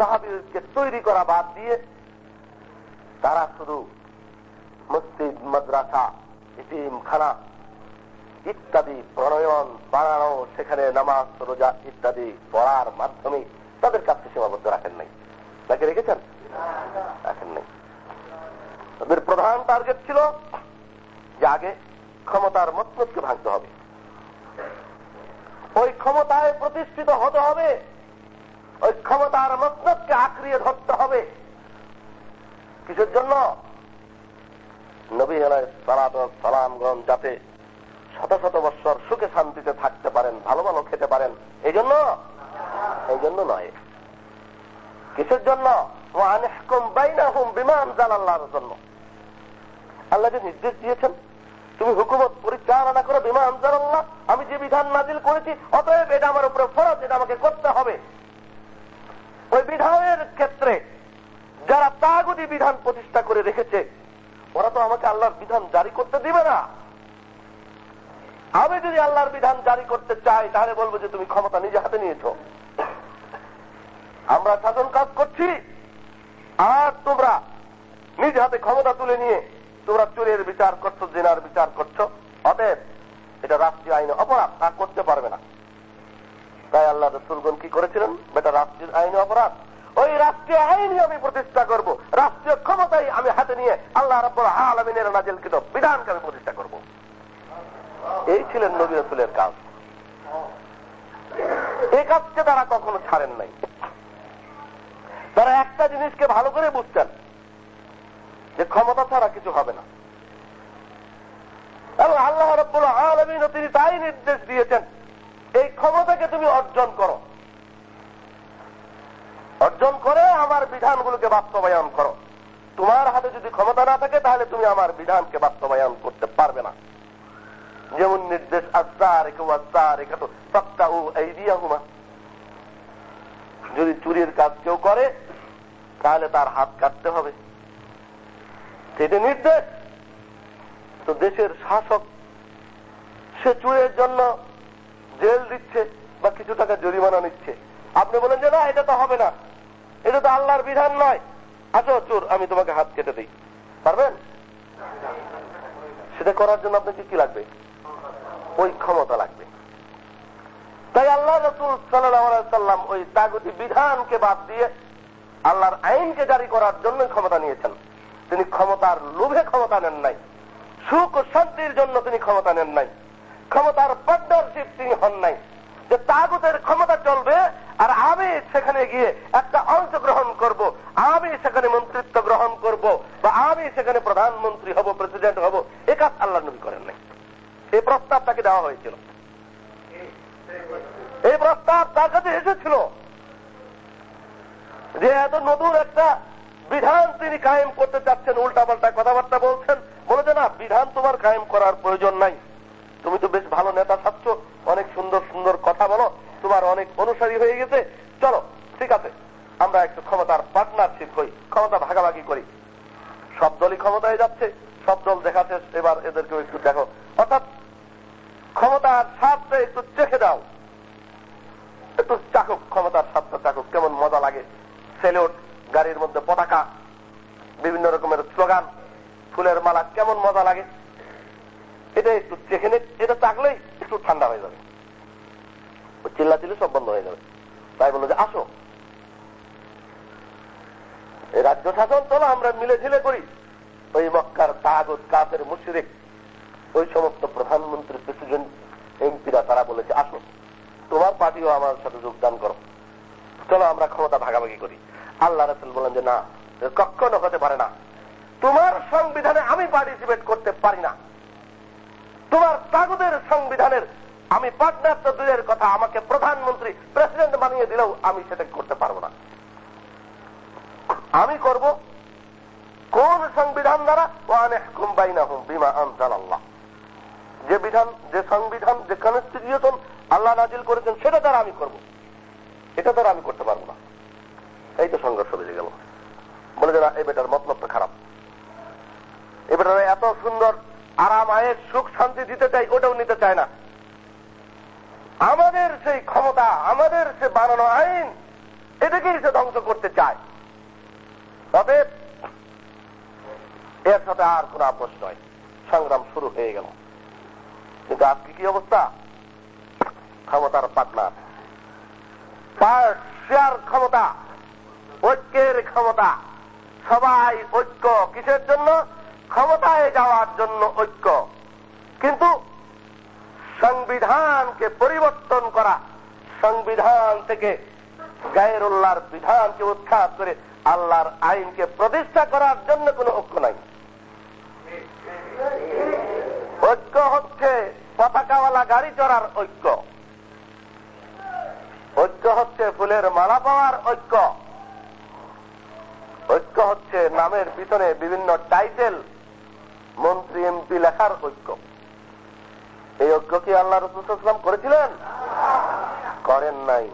সাহাবিকে তৈরি করা বাদ দিয়ে তারা শুধু মসজিদ, মাদ্রাসা, ইতিম, খানা ইত্যাদি প্রণয়ন, বানানো, সেখানে নামাজ, রোজা ইত্যাদি পড়ার মাধ্যমে তাদের কাছে সীমাবদ্ধ রাখেন নাই। তাকে রেখেছেন? রাখেন নাই। তাদের প্রধান টার্গেট ছিল যে আগে ক্ষমতার মতলবকে ভাঙতে হবে। ওই ক্ষমতায় প্রতিষ্ঠিত হতে হবে। ওই ক্ষমতার মতলবকে আঁকড়িয়ে ধরতে হবে। কিসের জন্য? নবী সালামগণ যাতে শত শত বৎসর সুখে শান্তিতে থাকতে পারেন, ভালো ভালো খেতে পারেন। এই জন্য? এই জন্য নয়। কিসের জন্য? জন্য। আল্লাহ যে নির্দেশ দিয়েছেন, তুমি হুকুমত পরিচালনা করো বিমান আল্লাহ আমি যে বিধান নাজিল করেছি, অতএব এটা আমার উপরে ফরজ, এটা আমাকে করতে হবে। ওই বিধানের ক্ষেত্রে যারা তাগুদি বিধান প্রতিষ্ঠা করে রেখেছে, ওরা তো আমাকে আল্লাহর বিধান জারি করতে দিবে না। আমি যদি আল্লাহর বিধান জারি করতে চাই, তাহলে বলব যে তুমি ক্ষমতা নিজে হাতে নিয়েছ। আমরা শাসন কাজ করছি, আর তোমরা নিজ হাতে ক্ষমতা তুলে নিয়ে তোমরা চোরের বিচার করছ, জেনার বিচার করছ, অতএব এটা রাষ্ট্রীয় আইনে অপরাধ, তা করতে পারবে না। তাই আল্লাহ রসুলগণ কি করেছিলেন? বেটা রাষ্ট্রীয় আইনে অপরাধ। ওই রাষ্ট্রীয় আইনই আমি প্রতিষ্ঠা করব। রাষ্ট্রীয় ক্ষমতাই আমি হাতে নিয়ে আল্লাহ রব্বুল আলমিনের নাজেলকৃত বিধানকে আমি প্রতিষ্ঠা করব। এই ছিলেন নবী রসুলের কাজ। এই কাজকে তারা কখনো ছাড়েন নাই। তারা একটা জিনিসকে ভালো করে বুঝতেন, যে ক্ষমতা ছাড়া কিছু হবে না। এবং আল্লাহ রব্বুল আলমিন তিনি তাই নির্দেশ দিয়েছেন ক্ষমতাকে তুমি অর্জন করো। অর্জন করে আমার বিধানগুলোকে বাস্তবায়ন করো। তোমার হাতে যদি ক্ষমতা না থাকে, তাহলে তুমি আমার বিধানকে বাস্তবায়ন করতে পারবে না। যেমন নির্দেশ যদি চুরির কাজ কেউ করে, তাহলে তার হাত কাটতে হবে। সেটা নির্দেশ, তো দেশের শাসক, সে চুরের জন্য জেল দিচ্ছে বা কিছু টাকা জরিমানা নিচ্ছে। আপনি বলেন যে, না, এটা তো হবে না। এটা তো আল্লাহর বিধান নয়। আচ্ছা চোর, আমি তোমাকে হাত কেটে দিই। পারবেন? সেটা করার জন্য আপনাকে কি লাগবে? ওই ক্ষমতা লাগবে। তাই আল্লাহ রসুল সাল্লাম ওই তাগতি বিধানকে বাদ দিয়ে আল্লাহর আইনকে জারি করার জন্য ক্ষমতা নিয়েছেন। তিনি ক্ষমতার লোভে ক্ষমতা নেন নাই। সুখ ও শান্তির জন্য তিনি ক্ষমতা নেন নাই। ক্ষমতার পার্টনারশিপ তিনি হন নাই। যে তাগুতের ক্ষমতা চলবে, আর আমি সেখানে গিয়ে একটা অংশ গ্রহণ করব, আমি সেখানে মন্ত্রিত্ব গ্রহণ করব, বা আমি সেখানে প্রধানমন্ত্রী হব, প্রেসিডেন্ট হব, এ কাজ আল্লাহ নবী করেন নাই। এই প্রস্তাব তাকে দেওয়া হয়েছিল। এই প্রস্তাব তার কাছে এসেছিল যে এত নতুন একটা বিধান তিনি কায়েম করতে চাচ্ছেন উল্টা পাল্টা কথাবার্তা বলছেন। বলেছে, না, বিধান তোমার কায়েম করার প্রয়োজন নাই। তুমি তো বেশ ভালো নেতা থাকছ অনেক সুন্দর সুন্দর কথা বলো। তোমার অনেক অনুসারী হয়ে গেছে। চলো, ঠিক আছে। আমরা একটু ক্ষমতার পার্টনারশিপ হই, ক্ষমতা ভাগাভাগি করি। সব দলই ক্ষমতায় যাচ্ছে, সব দল দেখাচ্ছে। এবার এদেরকেও একটু দেখো। অর্থাৎ ক্ষমতার স্বাদটা একটু চেখে দাও। একটু চাকুক, ক্ষমতার স্বাদটা চাকুক। কেমন মজা লাগে। সেলোট, গাড়ির মধ্যে পতাকা, বিভিন্ন রকমের স্লোগান, ফুলের মালা, কেমন মজা লাগে এটা একটু চেখে এটা চাকলেই একটু ঠান্ডা হয়ে যাবে চিল্লা দিলে সব বন্ধ হয়ে যাবে। তাই বলল যে, আসো। এই রাজ্য শাসন চলো, আমরা মিলে ঝিলে করি। ওই মক্কার তাগত কাপের মুশরিক, ওই সমস্ত প্রধানমন্ত্রী প্রেসিডেন্ট এমপিরা, তারা বলেছে, আসো। তোমার পার্টিও আমার সাথে যোগদান করো। চলো, আমরা ক্ষমতা ভাগাভাগি করি। আল্লাহ রাসুল বলেন যে, না কখনো হতে পারে না। তোমার সংবিধানে আমি পার্টিসিপেট করতে পারি না। তোমার কাগজের সংবিধানের আমি পার্টনার তো দূরের কথা আমাকে প্রধানমন্ত্রী, প্রেসিডেন্ট বানিয়ে দিলেও আমি সেটা করতে পারব না। আমি করব কোন সংবিধান দ্বারা? যে বিধান, যে সংবিধান, যে কনস্টিটিউশন আল্লাহ নাজিল করেছেন, সেটা দ্বারা আমি করব। এটা দ্বারা আমি করতে পারব না। এই তো সংঘর্ষ বেজে গেল। বলে যে না, এই বেটার মতলবটা খারাপ। এ বেটার এত সুন্দর আরাম আয়ের সুখ, শান্তি দিতে চাই ওটাও নিতে চায় না। আমাদের সেই ক্ষমতা, আমাদের সে বানানো আইন, এটাকেই সে ধ্বংস করতে চায়। তবে এর সাথে আর কোন আপোষ নয়। সংগ্রাম শুরু হয়ে গেল। কিন্তু আজকে কি অবস্থা? ক্ষমতার পাটনার পার্টিয়ার ক্ষমতা, ঐক্যের ক্ষমতা। সবাই ঐক্য। কিসের জন্য? ক্ষমতায় যাওয়ার জন্য ঐক্য। কিন্তু সংবিধানকে পরিবর্তন করা। সংবিধান থেকে গায়ের উল্লাহর বিধানকে উৎখাত করে আল্লাহর আইনকে প্রতিষ্ঠা করার জন্য কোনো ঐক্য নাই। ঐক্য হচ্ছে পতাকাওয়ালা গাড়ি চড়ার ঐক্য। ঐক্য হচ্ছে ফুলের মালা পাওয়ার ঐক্য। ঐক্য হচ্ছে নামের পিছনে বিভিন্ন টাইটেল মন্ত্রী, এমপি লেখার ঐক্য। এই যজ্ঞ কি আল্লাহ রসুলাম করেছিলেন? করেন নাই।